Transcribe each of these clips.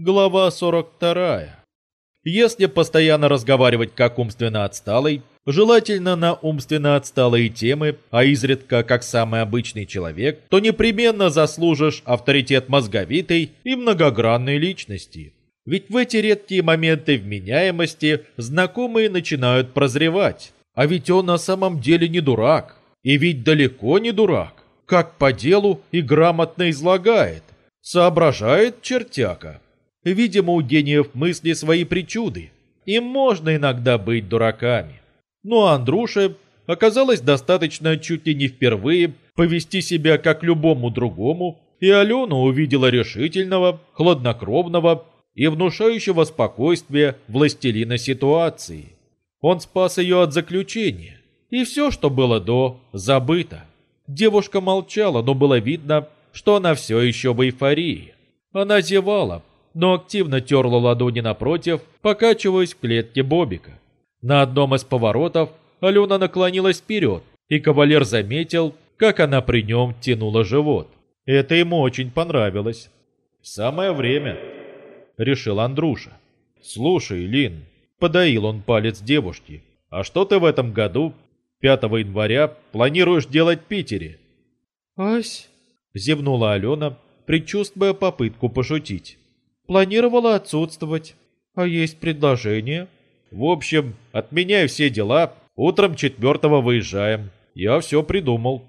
Глава 42. Если постоянно разговаривать как умственно отсталый, желательно на умственно отсталые темы, а изредка как самый обычный человек, то непременно заслужишь авторитет мозговитой и многогранной личности. Ведь в эти редкие моменты вменяемости знакомые начинают прозревать. А ведь он на самом деле не дурак. И ведь далеко не дурак. Как по делу и грамотно излагает. Соображает чертяка. Видимо, у гениев мысли свои причуды. Им можно иногда быть дураками. Но Андруше оказалось достаточно чуть ли не впервые повести себя как любому другому, и Алена увидела решительного, хладнокровного и внушающего спокойствие властелина ситуации. Он спас ее от заключения, и все, что было до, забыто. Девушка молчала, но было видно, что она все еще в эйфории. Она зевала, но активно терла ладони напротив, покачиваясь в клетке Бобика. На одном из поворотов Алена наклонилась вперед, и кавалер заметил, как она при нем тянула живот. Это ему очень понравилось. «Самое время», — решил Андруша. «Слушай, Лин», — подоил он палец девушки, «а что ты в этом году, 5 января, планируешь делать в Питере?» «Ась», — зевнула Алена, предчувствуя попытку пошутить. Планировала отсутствовать. А есть предложение? В общем, отменяй все дела. Утром четвертого выезжаем. Я все придумал.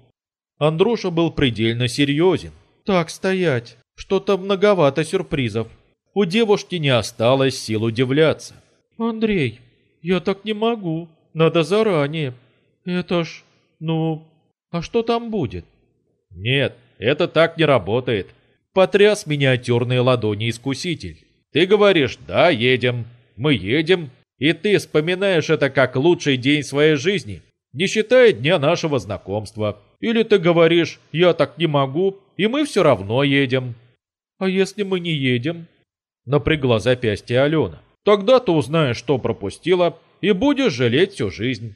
Андруша был предельно серьезен. Так стоять. Что-то многовато сюрпризов. У девушки не осталось сил удивляться. Андрей, я так не могу. Надо заранее. Это ж... Ну... А что там будет? Нет, это так не работает потряс миниатюрные ладони искуситель. Ты говоришь «да, едем», мы едем, и ты вспоминаешь это как лучший день своей жизни, не считая дня нашего знакомства. Или ты говоришь «я так не могу», и мы все равно едем. А если мы не едем? Напрягла запястье Алена. Тогда ты узнаешь, что пропустила, и будешь жалеть всю жизнь.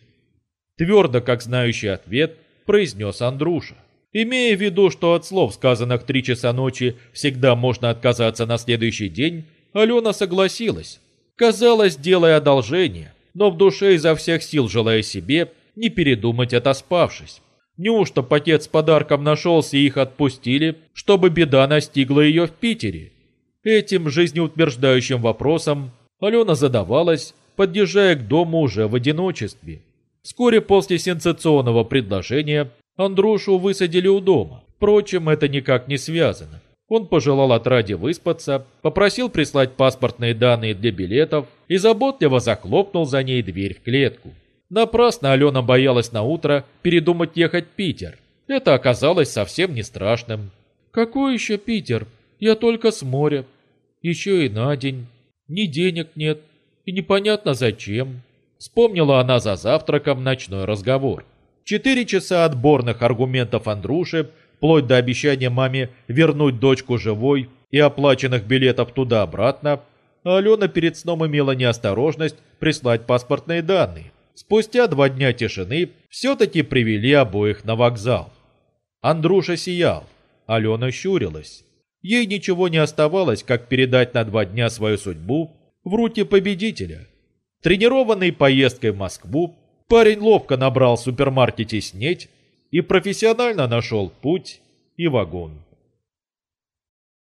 Твердо, как знающий ответ, произнес Андруша. Имея в виду, что от слов, сказанных три часа ночи, всегда можно отказаться на следующий день, Алена согласилась. Казалось, делая одолжение, но в душе изо всех сил желая себе не передумать отоспавшись. Неужто пакет с подарком нашелся и их отпустили, чтобы беда настигла ее в Питере? Этим жизнеутверждающим вопросом Алена задавалась, подъезжая к дому уже в одиночестве. Вскоре после сенсационного предложения Андрушу высадили у дома. Впрочем, это никак не связано. Он пожелал отраде выспаться, попросил прислать паспортные данные для билетов и заботливо захлопнул за ней дверь в клетку. Напрасно Алена боялась на утро передумать ехать в Питер. Это оказалось совсем не страшным. «Какой еще Питер? Я только с моря. Еще и на день. Ни денег нет. И непонятно зачем». Вспомнила она за завтраком ночной разговор. Четыре часа отборных аргументов Андруши, вплоть до обещания маме вернуть дочку живой и оплаченных билетов туда-обратно, Алена перед сном имела неосторожность прислать паспортные данные. Спустя два дня тишины все-таки привели обоих на вокзал. Андруша сиял, Алена щурилась. Ей ничего не оставалось, как передать на два дня свою судьбу в руки победителя. Тренированный поездкой в Москву, Парень ловко набрал в супермаркете снеть и профессионально нашел путь и вагон.